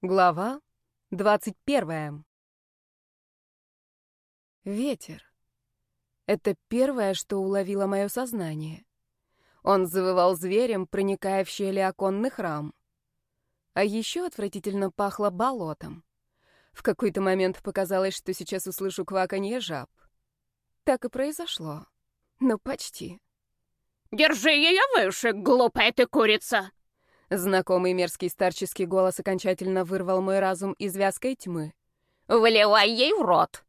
Глава двадцать первая. Ветер. Это первое, что уловило мое сознание. Он завывал зверем, проникая в щели оконных рам. А еще отвратительно пахло болотом. В какой-то момент показалось, что сейчас услышу кваканье жаб. Так и произошло. Ну, почти. «Держи ее выше, глупая ты курица!» Знакомый мерзкий старческий голос окончательно вырвал мой разум из вязкой тьмы. «Выливай ей в рот!»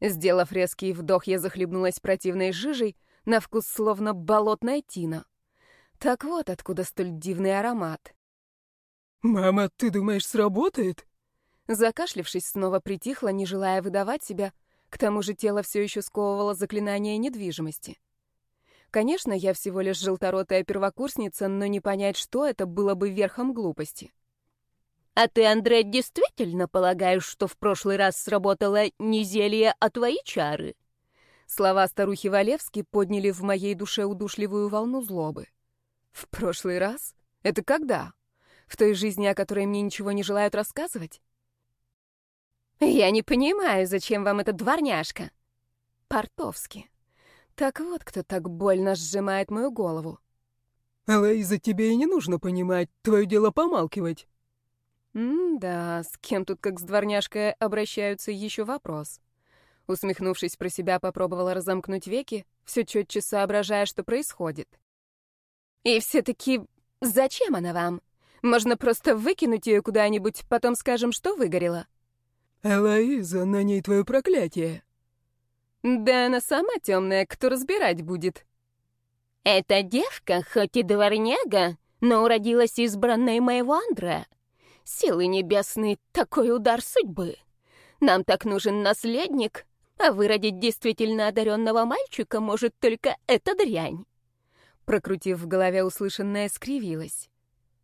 Сделав резкий вдох, я захлебнулась противной жижей, на вкус словно болотная тина. Так вот откуда столь дивный аромат. «Мама, ты думаешь, сработает?» Закашлившись, снова притихла, не желая выдавать себя, к тому же тело все еще сковывало заклинание недвижимости. Конечно, я всего лишь желторотая первокурсница, но не понять, что это, было бы верхом глупости. «А ты, Андрей, действительно полагаешь, что в прошлый раз сработало не зелье, а твои чары?» Слова старухи Валевски подняли в моей душе удушливую волну злобы. «В прошлый раз? Это когда? В той жизни, о которой мне ничего не желают рассказывать?» «Я не понимаю, зачем вам эта дворняжка?» «Портовски. Так вот, кто так больно сжимает мою голову. Лейза, тебе и не нужно понимать, твое дело помалкивать. М-да, с кем тут как с дворняжкой обращаются, еще вопрос. Усмехнувшись про себя, попробовала разомкнуть веки, все четче соображая, что происходит. И все-таки зачем она вам? Можно просто выкинуть ее куда-нибудь, потом скажем, что выгорела. Элоиза, на ней твое проклятие. Да она сама темная, кто разбирать будет. Эта девка, хоть и дворняга, но уродилась избранной моего Андрея. Силы небесные, такой удар судьбы. Нам так нужен наследник, а выродить действительно одаренного мальчика может только эта дрянь. Прокрутив в голове услышанное, скривилась.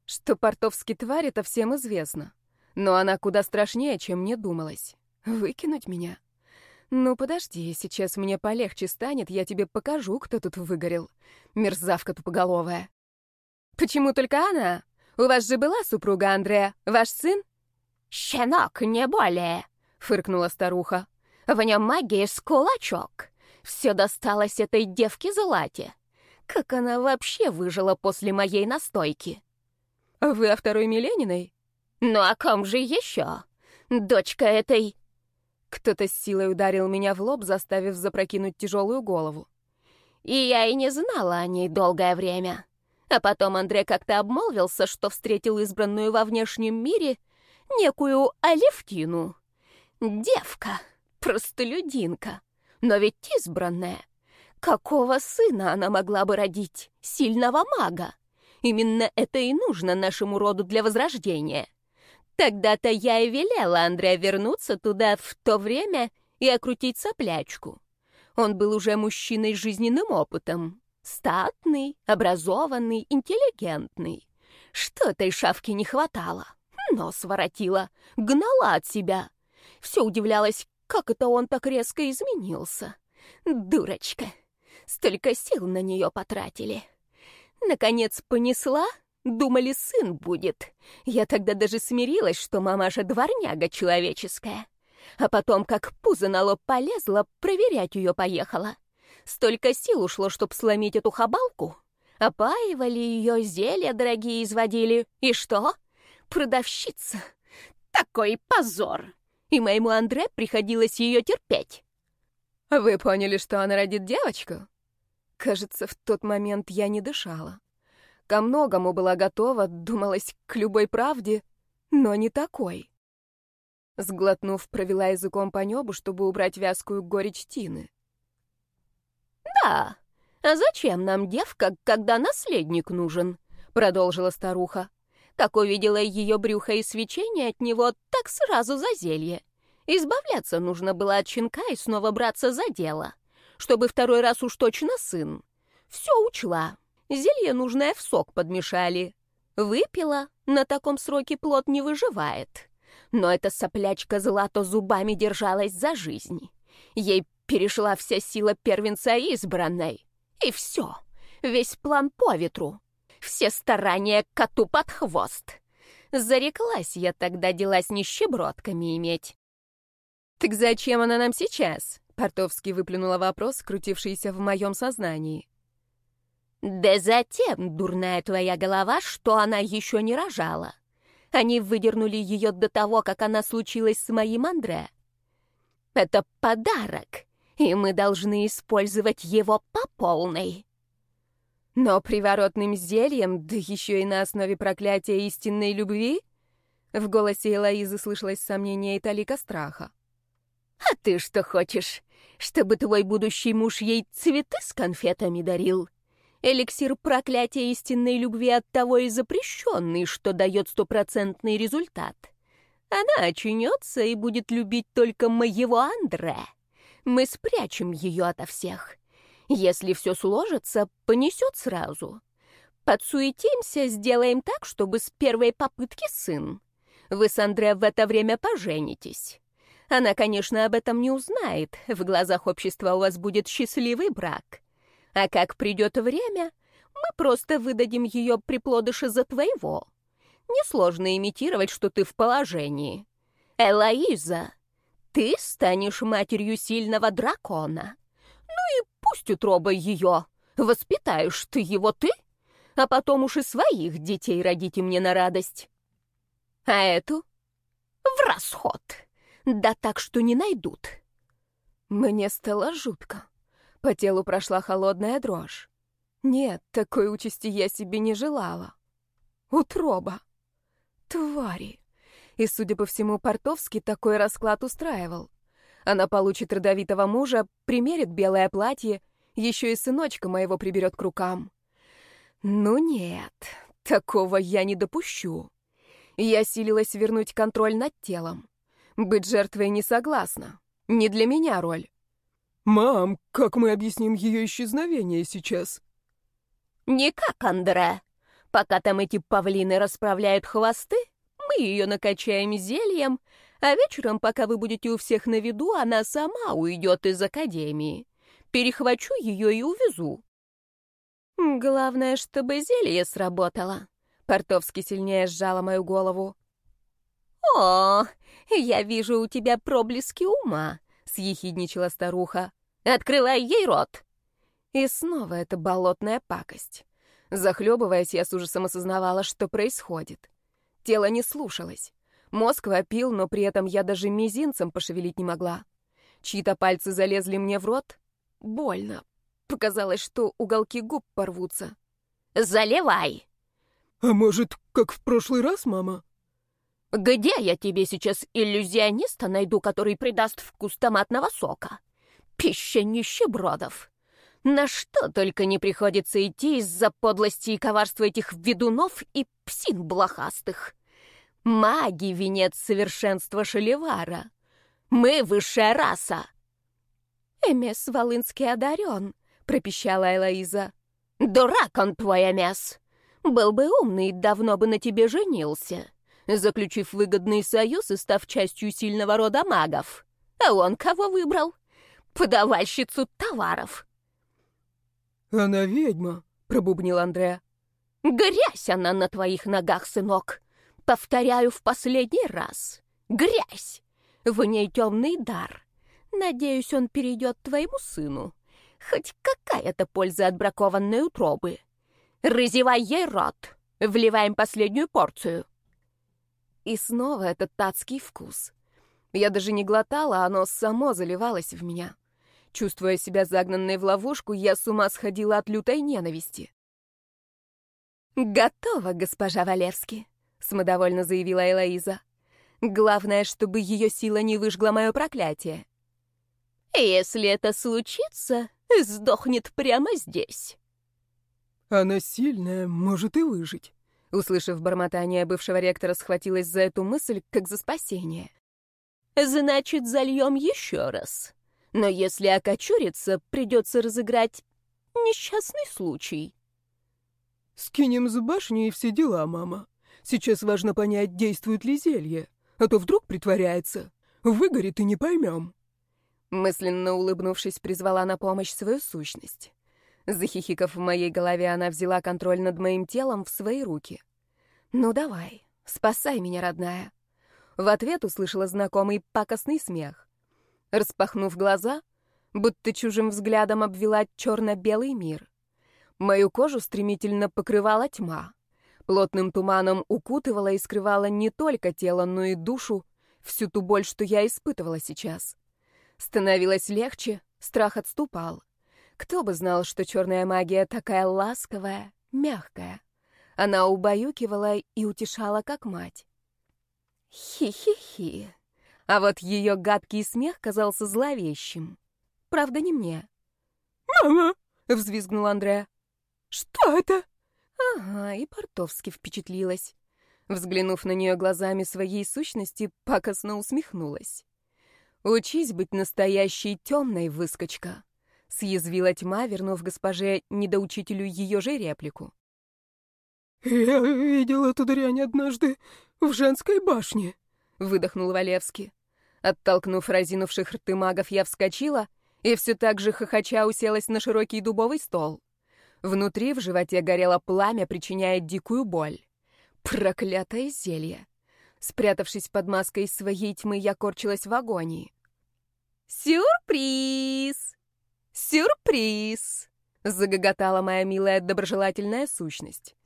Что портовский тварь, это всем известно. Но она куда страшнее, чем мне думалось. Выкинуть меня? «Ну, подожди, сейчас мне полегче станет, я тебе покажу, кто тут выгорел. Мерзавка тупоголовая». «Почему только она? У вас же была супруга Андрея, ваш сын?» «Щенок, не более», — фыркнула старуха. «В нем магия с кулачок. Все досталось этой девке Злате. Как она вообще выжила после моей настойки?» «Вы о второй Милениной?» «Ну, о ком же еще? Дочка этой...» Кто-то с силой ударил меня в лоб, заставив запрокинуть тяжелую голову. И я и не знала о ней долгое время. А потом Андрей как-то обмолвился, что встретил избранную во внешнем мире некую Алевтину. Девка, простолюдинка, но ведь избранная. Какого сына она могла бы родить? Сильного мага. Именно это и нужно нашему роду для возрождения. Тогда-то я и велела Андрея вернуться туда в то время и окрутить соплячку. Он был уже мужчиной с жизненным опытом. Статный, образованный, интеллигентный. Что этой шавки не хватало? Нос воротила, гнала от себя. Все удивлялась, как это он так резко изменился. Дурочка. Столько сил на нее потратили. Наконец понесла, Думали, сын будет. Я тогда даже смирилась, что мамаша дворняга человеческая. А потом, как пузо на лоб полезла, проверять ее поехала. Столько сил ушло, чтоб сломить эту хабалку. Опаивали ее, зелья дорогие изводили. И что? Продавщица. Такой позор. И моему Андре приходилось ее терпеть. Вы поняли, что она родит девочку? Кажется, в тот момент я не дышала. Ко многому была готова, думалась к любой правде, но не такой. Сглотнув, провела языком по небу, чтобы убрать вязкую горечь Тины. «Да, а зачем нам девка, когда наследник нужен?» — продолжила старуха. Как увидела ее брюхо и свечение от него, так сразу за зелье. Избавляться нужно было от щенка и снова браться за дело, чтобы второй раз уж точно сын. Все учла, Зелье нужное в сок подмешали. Выпила, на таком сроке плод не выживает. Но эта соплячка злато зубами держалась за жизнь. Ей перешла вся сила первенца избранной. И все, весь план по ветру. Все старания коту под хвост. Зареклась я тогда дела с нищебродками иметь. «Так зачем она нам сейчас?» — Портовский выплюнула вопрос, крутившийся в моем сознании. «Да затем, дурная твоя голова, что она еще не рожала. Они выдернули ее до того, как она случилась с моим Андре. Это подарок, и мы должны использовать его по полной». Но приворотным зельем, да еще и на основе проклятия истинной любви? В голосе Элоизы слышалось сомнение и талика страха. «А ты что хочешь? Чтобы твой будущий муж ей цветы с конфетами дарил? Эликсир проклятия истинной любви от того и запрещенный, что дает стопроцентный результат. Она очнется и будет любить только моего Андре. Мы спрячем ее ото всех. Если все сложится, понесет сразу. Подсуетимся, сделаем так, чтобы с первой попытки сын. Вы с Андре в это время поженитесь. Она, конечно, об этом не узнает. В глазах общества у вас будет счастливый брак. А как придет время, мы просто выдадим ее приплодыша за твоего. Несложно имитировать, что ты в положении. Элоиза, ты станешь матерью сильного дракона. Ну и пусть утроба ее. Воспитаешь ты его ты, а потом уж и своих детей родите мне на радость. А эту в расход. Да так, что не найдут. Мне стало жутко. По телу прошла холодная дрожь. Нет, такой участи я себе не желала. Утроба. Твари. И, судя по всему, Портовский такой расклад устраивал. Она получит родовитого мужа, примерит белое платье, еще и сыночка моего приберет к рукам. Ну нет, такого я не допущу. Я силилась вернуть контроль над телом. Быть жертвой не согласна. Не для меня роль. «Мам, как мы объясним ее исчезновение сейчас?» «Никак, Андре. Пока там эти павлины расправляют хвосты, мы ее накачаем зельем, а вечером, пока вы будете у всех на виду, она сама уйдет из академии. Перехвачу ее и увезу». «Главное, чтобы зелье сработало». Портовский сильнее сжала мою голову. «О, я вижу у тебя проблески ума», — съехидничала старуха. «Открывай ей рот!» И снова эта болотная пакость. Захлебываясь, я с ужасом осознавала, что происходит. Тело не слушалось. Мозг вопил, но при этом я даже мизинцем пошевелить не могла. Чьи-то пальцы залезли мне в рот. Больно. Показалось, что уголки губ порвутся. «Заливай!» «А может, как в прошлый раз, мама?» «Где я тебе сейчас иллюзиониста найду, который придаст вкус томатного сока? Пища нищебродов!» На что только не приходится идти из-за подлости и коварства этих ведунов и псин блохастых. Маги — венец совершенства Шелевара. Мы — высшая раса. «Эмес Волынский одарен», — пропищала Элоиза. «Дурак он твой, Эмес! Был бы умный, давно бы на тебе женился, заключив выгодный союз и став частью сильного рода магов. А он кого выбрал? Подавальщицу товаров». «Она ведьма», — пробубнил Андреа. «Грязь она на твоих ногах, сынок! Повторяю в последний раз. Грязь! В ней темный дар. Надеюсь, он перейдет твоему сыну. Хоть какая-то польза от бракованной утробы. Разевай ей рот. Вливаем последнюю порцию». И снова этот татский вкус. Я даже не глотала, оно само заливалось в меня. Чувствуя себя загнанной в ловушку, я с ума сходила от лютой ненависти. «Готово, госпожа Валерски», — самодовольно заявила Элоиза. «Главное, чтобы ее сила не выжгла мое проклятие». «Если это случится, сдохнет прямо здесь». «Она сильная, может и выжить». Услышав бормотание бывшего ректора, схватилась за эту мысль, как за спасение. «Значит, зальем еще раз», но если окочурится, придется разыграть несчастный случай. Скинем с башни и все дела, мама. Сейчас важно понять, действует ли зелье, а то вдруг притворяется. Выгорит и не поймем. Мысленно улыбнувшись, призвала на помощь свою сущность. Захихикав в моей голове, она взяла контроль над моим телом в свои руки. «Ну давай, Спасай меня, родная!» В ответ услышала знакомый пакостный смех. Распахнув глаза, будто чужим взглядом обвела черно-белый мир. Мою кожу стремительно покрывала тьма. Плотным туманом укутывала и скрывала не только тело, но и душу, всю ту боль, что я испытывала сейчас. Становилось легче, страх отступал. Кто бы знал, что черная магия такая ласковая, мягкая. Она убаюкивала и утешала, как мать. Хи-хи-хи. А вот ее гадкий смех казался зловещим. Правда, не мне. «Мама!» — взвизгнул Андреа. «Что это?» Ага, и Портовски впечатлилась. Взглянув на нее глазами своей сущности, пакостно усмехнулась. «Учись быть настоящей темной, выскочка», — съязвила тьма, вернув госпоже недоучителю ее же реплику. «Я видел эту дрянь однажды в женской башне», — выдохнул Валевский. Оттолкнув разинувших рты магов, я вскочила и все так же хохоча уселась на широкий дубовый стол. Внутри в животе горело пламя, причиняя дикую боль. Проклятое зелье! Спрятавшись под маской своей тьмы, я корчилась в агонии. «Сюрприз! Сюрприз!» — загоготала моя милая доброжелательная сущность.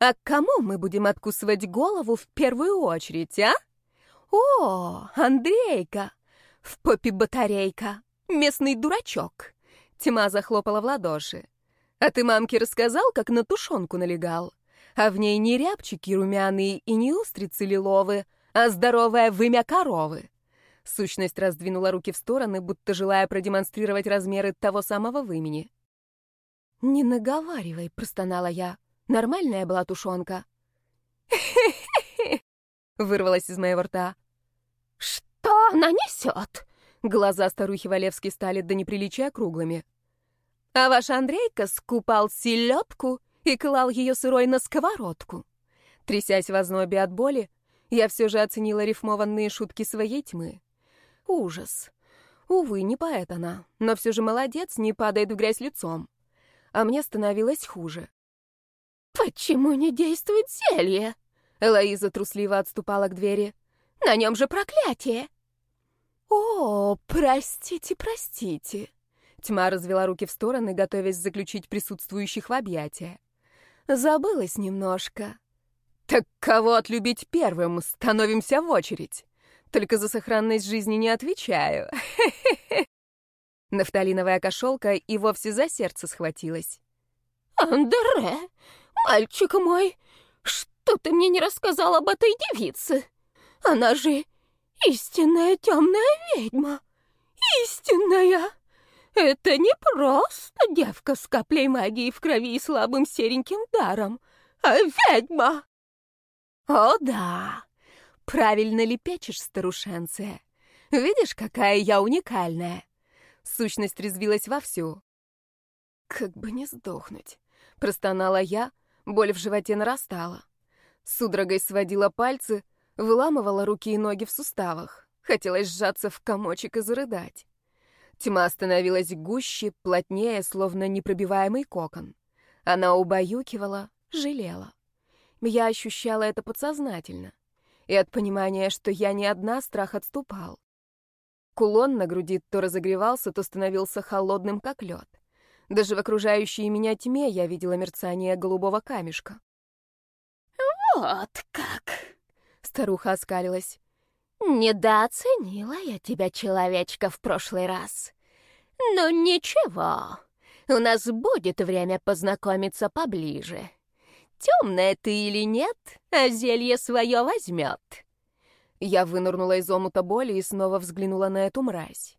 «А кому мы будем откусывать голову в первую очередь, а? О, Андрейка! В попе батарейка! Местный дурачок!» Тьма захлопала в ладоши. А ты мамке рассказал, как на тушенку налегал? А в ней не рябчики румяные и не устрицы лиловые, а здоровая вымя коровы. Сущность раздвинула руки в стороны, будто желая продемонстрировать размеры того самого вымени. «Не наговаривай», — простонала я. «Нормальная была тушенка». Вырвалась из моего рта. «Что она несет?» Глаза старухи Валевски стали до неприличия круглыми. А ваш Андрейка скупал селедку и клал ее сырой на сковородку. Трясясь в ознобе от боли, я все же оценила рифмованные шутки своей тьмы. Ужас. Увы, не поэт она, но все же молодец, не падает в грязь лицом. А мне становилось хуже. «Почему не действует зелье?» Элоиза трусливо отступала к двери. «На нем же проклятие!» «О, простите, простите!» Тьма развела руки в стороны, готовясь заключить присутствующих в объятия. Забылась немножко. Так кого отлюбить первым? Становимся в очередь. Только за сохранность жизни не отвечаю. Нафталиновая кошелка и вовсе за сердце схватилась. «Андре, мальчик мой, что ты мне не рассказал об этой девице? Она же истинная темная ведьма. Истинная!» Это не просто девка с каплей магии в крови и слабым сереньким даром, а ведьма. О да, правильно лепечешь, старушенция. Видишь, какая я уникальная. Сущность резвилась вовсю. Как бы не сдохнуть. Простонала я, боль в животе нарастала. Судорогой сводила пальцы, выламывала руки и ноги в суставах. Хотелось сжаться в комочек и зарыдать. Тьма становилась гуще, плотнее, словно непробиваемый кокон. Она убаюкивала, жалела. Я ощущала это подсознательно. И от понимания, что я не одна, страх отступал. Кулон на груди то разогревался, то становился холодным, как лед. Даже в окружающей меня тьме я видела мерцание голубого камешка. «Вот как!» — старуха оскалилась. «Недооценила я тебя, человечка, в прошлый раз. Но ничего, у нас будет время познакомиться поближе. Темная ты или нет, а зелье свое возьмет». Я вынырнула из омута боли и снова взглянула на эту мразь.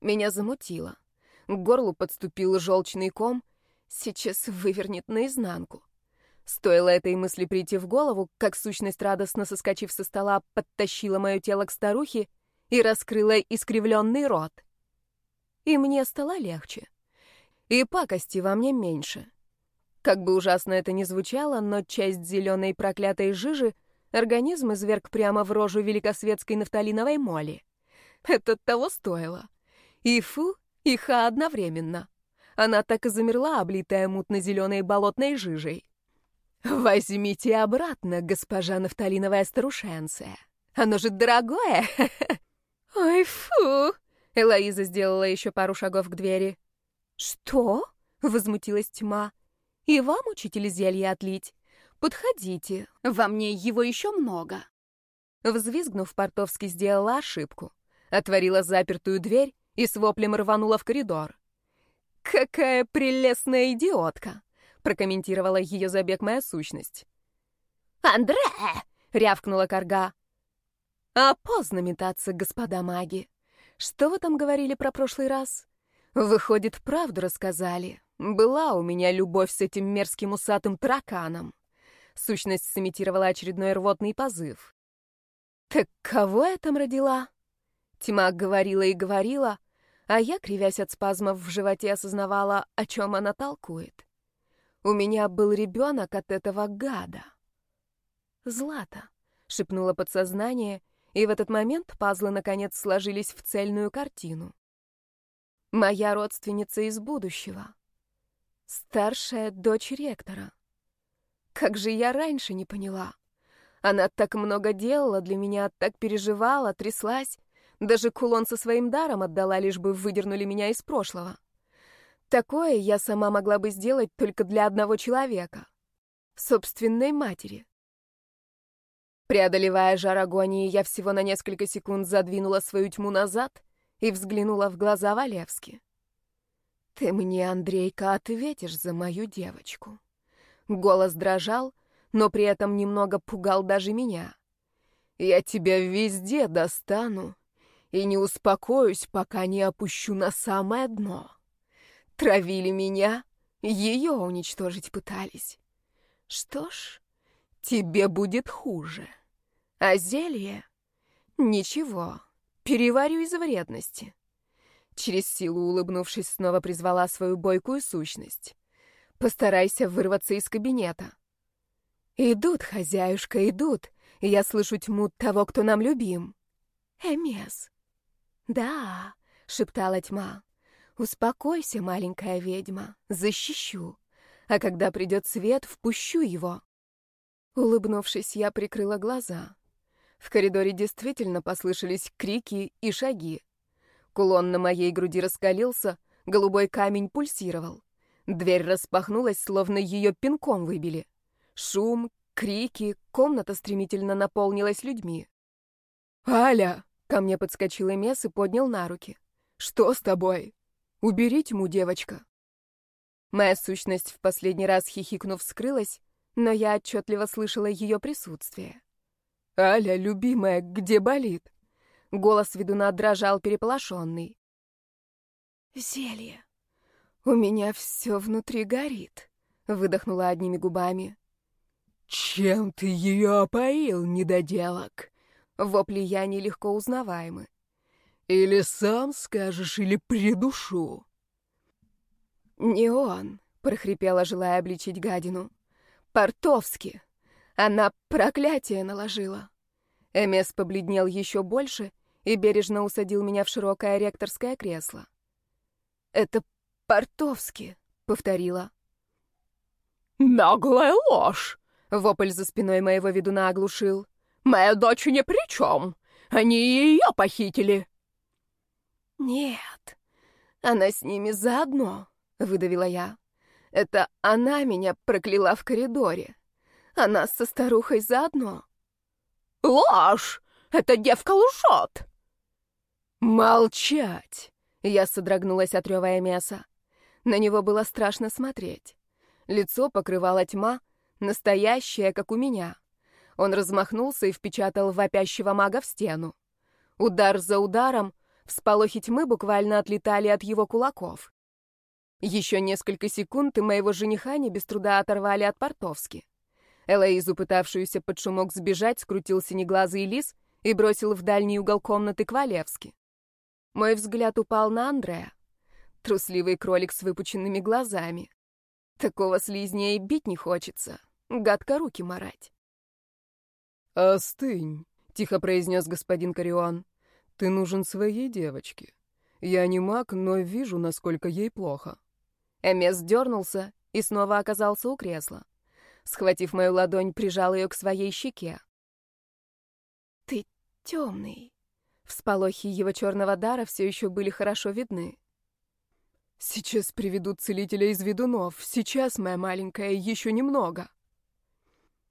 Меня замутило. К горлу подступил желчный ком, сейчас вывернет наизнанку. Стоило этой мысли прийти в голову, как сущность, радостно соскочив со стола, подтащила мое тело к старухе и раскрыла искривленный рот. И мне стало легче. И пакости во мне меньше. Как бы ужасно это ни звучало, но часть зеленой проклятой жижи организм изверг прямо в рожу великосветской нафталиновой моли. Это того стоило. И фу, и ха одновременно. Она так и замерла, облитая мутно-зеленой болотной жижей. Возьмите обратно, госпожа нафталиновая старушенция. Оно же дорогое. Ой, фу. Элоиза сделала еще пару шагов к двери. Что? Возмутилась тьма. И вам, учитель, зелье отлить? Подходите, во мне его еще много. Взвизгнув, Портовский сделала ошибку. Отворила запертую дверь и с воплем рванула в коридор. «Какая прелестная идиотка!» — прокомментировала ее забег моя сущность. «Андре!» — рявкнула корга. «А поздно метаться, господа маги. Что вы там говорили про прошлый раз? Выходит, правду рассказали. Была у меня любовь с этим мерзким усатым тараканом». Сущность сымитировала очередной рвотный позыв. «Так кого я там родила?» Тьма говорила и говорила, а я, кривясь от спазмов в животе, осознавала, о чем она толкует. У меня был ребенок от этого гада. «Злата», — шепнуло подсознание, и в этот момент пазлы наконец сложились в цельную картину. Моя родственница из будущего. Старшая дочь ректора. Как же я раньше не поняла. Она так много делала для меня, так переживала, тряслась. Даже кулон со своим даром отдала, лишь бы выдернули меня из прошлого. Такое я сама могла бы сделать только для одного человека. Собственной матери. Преодолевая жар агонии, я всего на несколько секунд задвинула свою тьму назад и взглянула в глаза Валевски. «Ты мне, Андрейка, ответишь за мою девочку». Голос дрожал, но при этом немного пугал даже меня. «Я тебя везде достану и не успокоюсь, пока не опущу на самое дно. Травили меня, ее уничтожить пытались. Что ж, тебе будет хуже. А зелье? Ничего, переварю из вредности». Через силу улыбнувшись, снова призвала свою бойкую сущность. «Постарайся вырваться из кабинета». «Идут, хозяюшка, идут. Я слышу тьму того, кто нам любим». «Эмес». «Да», — шептала тьма. «Успокойся, маленькая ведьма, защищу. А когда придет свет, впущу его». Улыбнувшись, я прикрыла глаза. В коридоре действительно послышались крики и шаги. Кулон на моей груди раскалился, голубой камень пульсировал. Дверь распахнулась, словно ее пинком выбили. Шум, крики, комната стремительно наполнилась людьми. «Аля!» — ко мне подскочил Эмес и поднял на руки. «Что с тобой? Убери тьму, девочка!» Моя сущность в последний раз хихикнув скрылась, но я отчетливо слышала ее присутствие. «Аля, любимая, где болит?» Голос ведуна дрожал переполошенный. «Зелье. У меня все внутри горит», — выдохнула одними губами. «Чем ты ее опоил, недоделок?» Вопли я нелегко узнаваемы. «Или сам скажешь, или придушу». «Не он», — прохрипела, желая обличить гадину. «Портовски. Она проклятие наложила». Эмес побледнел еще больше и бережно усадил меня в широкое ректорское кресло. «Это Портовски», — повторила. «Наглая ложь!» Вопль за спиной моего ведуна оглушил. «Моя дочь ни при чем! Они ее похитили!» «Нет, она с ними заодно», — выдавила я. «Это она меня прокляла в коридоре. Она со старухой заодно». «Ложь! Эта девка лжет!» «Молчать!» — я содрогнулась от рева мяса. На него было страшно смотреть. Лицо покрывала тьма, Настоящая, как у меня. Он размахнулся и впечатал вопящего мага в стену. Удар за ударом, всполохи тьмы буквально отлетали от его кулаков. Еще несколько секунд, и моего жениха не без труда оторвали от Портовски. Элоизу, пытавшуюся под шумок сбежать, скрутил синеглазый лис и бросил в дальний угол комнаты к Валевски. Мой взгляд упал на Андрея. Трусливый кролик с выпученными глазами. Такого слизня и бить не хочется. Гадко руки марать. «Остынь», — тихо произнес господин Карион. «Ты нужен своей девочке. Я не маг, но вижу, насколько ей плохо». Эмес дернулся и снова оказался у кресла. Схватив мою ладонь, прижал ее к своей щеке. «Ты темный». Всполохи его черного дара все еще были хорошо видны. «Сейчас приведут целителя из ведунов. Сейчас, моя маленькая, еще немного».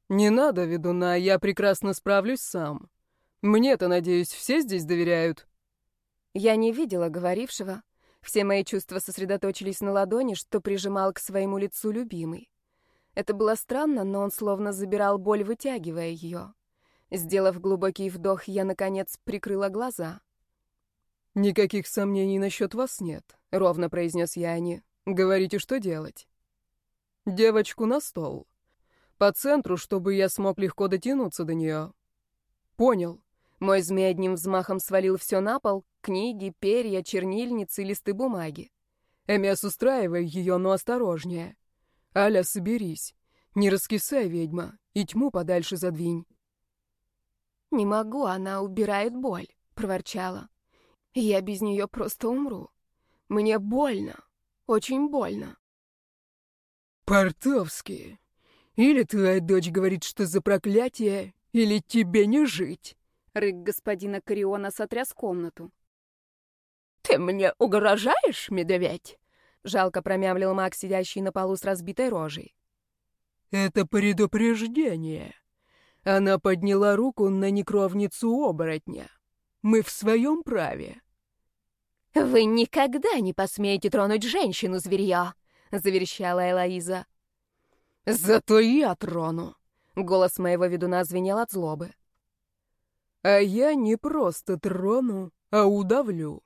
«Не надо, ведуна, я прекрасно справлюсь сам. Мне-то, надеюсь, все здесь доверяют?» Я не видела говорившего. Все мои чувства сосредоточились на ладони, что прижимал к своему лицу любимый. Это было странно, но он словно забирал боль, вытягивая ее. Сделав глубокий вдох, я, наконец, прикрыла глаза. «Никаких сомнений насчет вас нет», — ровно произнес Яни. «Говорите, что делать». «Девочку на стол. По центру, чтобы я смог легко дотянуться до нее». «Понял». Мой змей одним взмахом свалил все на пол — книги, перья, чернильницы, листы бумаги. «Эмиас, устраивай ее, но осторожнее. Аля, соберись. Не раскисай, ведьма, и тьму подальше задвинь». «Не могу, она убирает боль», — проворчала. «Я без нее просто умру. Мне больно, очень больно». «Портовский, или твоя дочь говорит, что за проклятие, или тебе не жить?» Рык господина Кариона сотряс комнату. «Ты мне угрожаешь, медведь?» Жалко промямлил маг, сидящий на полу с разбитой рожей. «Это предупреждение», она подняла руку на некровницу оборотня. Мы в своем праве. «Вы никогда не посмеете тронуть женщину, зверье!» — заверещала Элоиза. «Зато я трону!» — голос моего ведуна звенел от злобы. «А я не просто трону, а удавлю.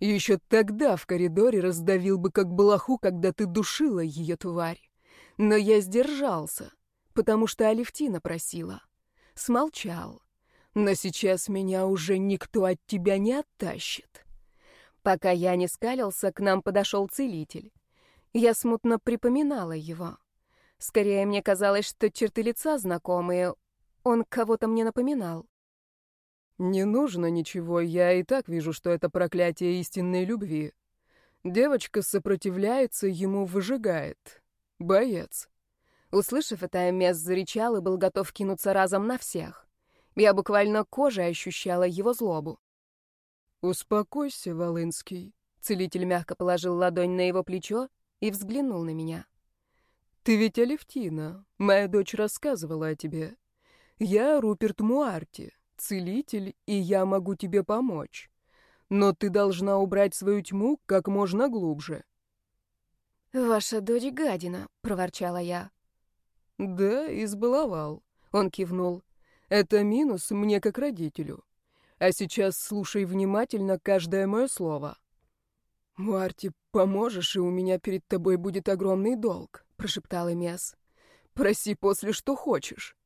Еще тогда в коридоре раздавил бы как балаху, когда ты душила ее, тварь. Но я сдержался, потому что Алевтина просила смолчал. Но сейчас меня уже никто от тебя не оттащит. Пока я не скалился, к нам подошел целитель. Я смутно припоминала его. Скорее, мне казалось, что черты лица знакомые. Он кого-то мне напоминал. «Не нужно ничего, я и так вижу, что это проклятие истинной любви. Девочка сопротивляется, ему выжигает. Боец. Услышав это, Эмес зарычал и был готов кинуться разом на всех. Я буквально кожей ощущала его злобу. «Успокойся, Волынский», — целитель мягко положил ладонь на его плечо и взглянул на меня. «Ты ведь Алевтина, моя дочь рассказывала о тебе. Я Руперт Муарти, целитель, и я могу тебе помочь. Но ты должна убрать свою тьму как можно глубже». «Ваша дочь гадина», — проворчала я. «Да, избаловал», — он кивнул. «Это минус мне как родителю. А сейчас слушай внимательно каждое мое слово». «Марти, поможешь, и у меня перед тобой будет огромный долг», — прошептал Эмиас. «Проси после, что хочешь».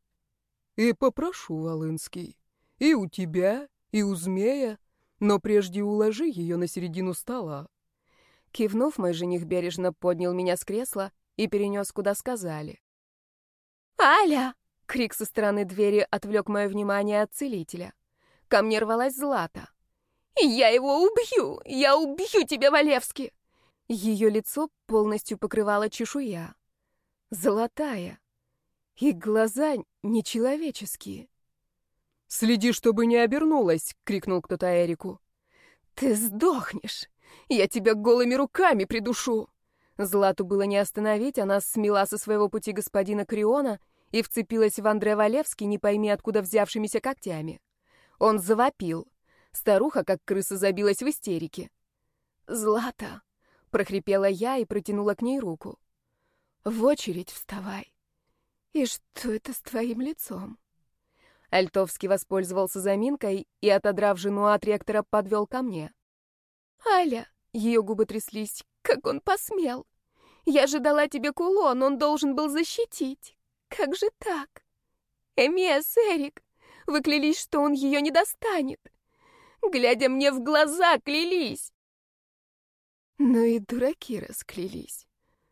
«И попрошу, Волынский. И у тебя, и у змея, но прежде уложи ее на середину стола». Кивнув, мой жених бережно поднял меня с кресла и перенес, куда сказали. «Аля!» — крик со стороны двери отвлек мое внимание от целителя. Ко мне рвалась Злата. «Я его убью! Я убью тебя, Валевски!» Ее лицо полностью покрывало чешуя. Золотая. И глаза нечеловеческие. «Следи, чтобы не обернулась!» — крикнул кто-то Эрику. «Ты сдохнешь! Я тебя голыми руками придушу!» Злату было не остановить, она смела со своего пути господина Криона и вцепилась в Андре Валевский, не пойми откуда взявшимися когтями. Он завопил. Старуха, как крыса, забилась в истерике. «Злата!» — прохрипела я и протянула к ней руку. «В очередь вставай. И что это с твоим лицом?» Альтовский воспользовался заминкой и, отодрав жену от ректора, подвел ко мне. «Аля!» — ее губы тряслись. «Как он посмел! Я же дала тебе кулон, он должен был защитить!» Как же так? Эмиас, Эрик, вы клялись, что он ее не достанет. Глядя мне в глаза, клялись. Ну и дураки расклялись,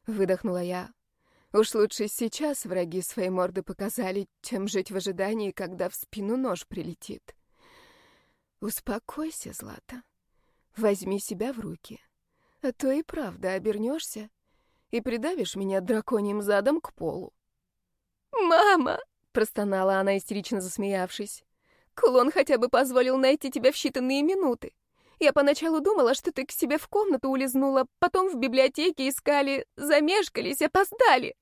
выдохнула я. Уж лучше сейчас враги свои морды показали, чем жить в ожидании, когда в спину нож прилетит. Успокойся, Злата. Возьми себя в руки. А то и правда обернешься и придавишь меня драконьим задом к полу. «Мама!» — простонала она, истерично засмеявшись. «Клон хотя бы позволил найти тебя в считанные минуты. Я поначалу думала, что ты к себе в комнату улизнула, потом в библиотеке искали, замешкались, опоздали».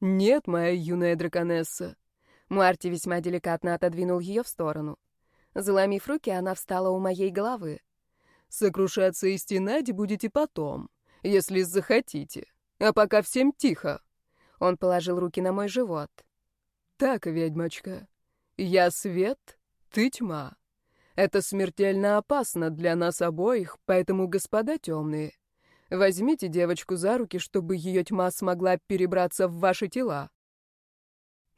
«Нет, моя юная драконесса». Марти весьма деликатно отодвинул ее в сторону. Заломив руки, она встала у моей головы. «Сокрушаться и стенать будете потом, если захотите. А пока всем тихо». Он положил руки на мой живот. «Так, ведьмочка, я свет, ты тьма. Это смертельно опасно для нас обоих, поэтому, господа темные, возьмите девочку за руки, чтобы ее тьма смогла перебраться в ваши тела».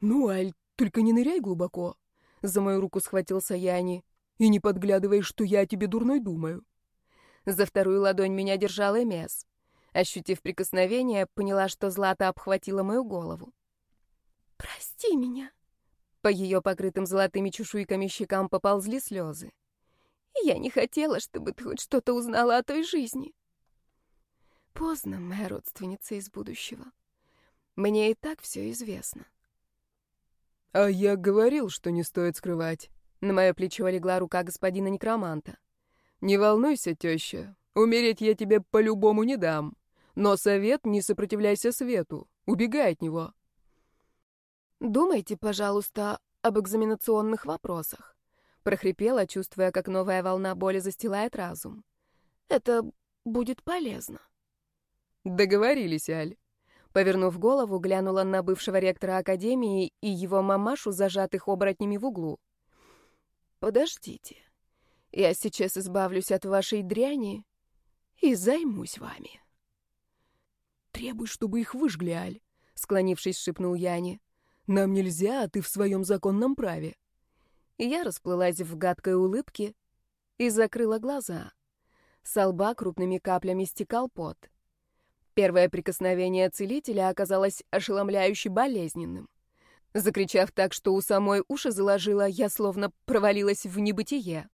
«Ну, Аль, только не ныряй глубоко», — за мою руку схватился Яни, «и не подглядывай, что я о тебе дурной думаю». За вторую ладонь меня держал Эмес. Ощутив прикосновение, поняла, что Злата обхватила мою голову. «Прости меня!» По ее покрытым золотыми чешуйками щекам поползли слезы. «Я не хотела, чтобы ты хоть что-то узнала о той жизни». Поздно, моя родственница из будущего. Мне и так все известно. «А я говорил, что не стоит скрывать». На мое плечо легла рука господина некроманта. «Не волнуйся, теща. Умереть я тебе по-любому не дам. Но совет — не сопротивляйся свету. Убегай от него». «Думайте, пожалуйста, об экзаменационных вопросах», — прохрипела, чувствуя, как новая волна боли застилает разум. «Это будет полезно». «Договорились, Аль». Повернув голову, глянула на бывшего ректора академии и его мамашу, зажатых оборотнями в углу. «Подождите, я сейчас избавлюсь от вашей дряни и займусь вами». «Требуй, чтобы их выжгли, Аль», — склонившись, шепнул Яне. «Нам нельзя, а ты в своем законном праве». Я расплылась в гадкой улыбке и закрыла глаза. С лба крупными каплями стекал пот. Первое прикосновение целителя оказалось ошеломляюще болезненным. Закричав так, что у самой уши заложило, я словно провалилась в небытие.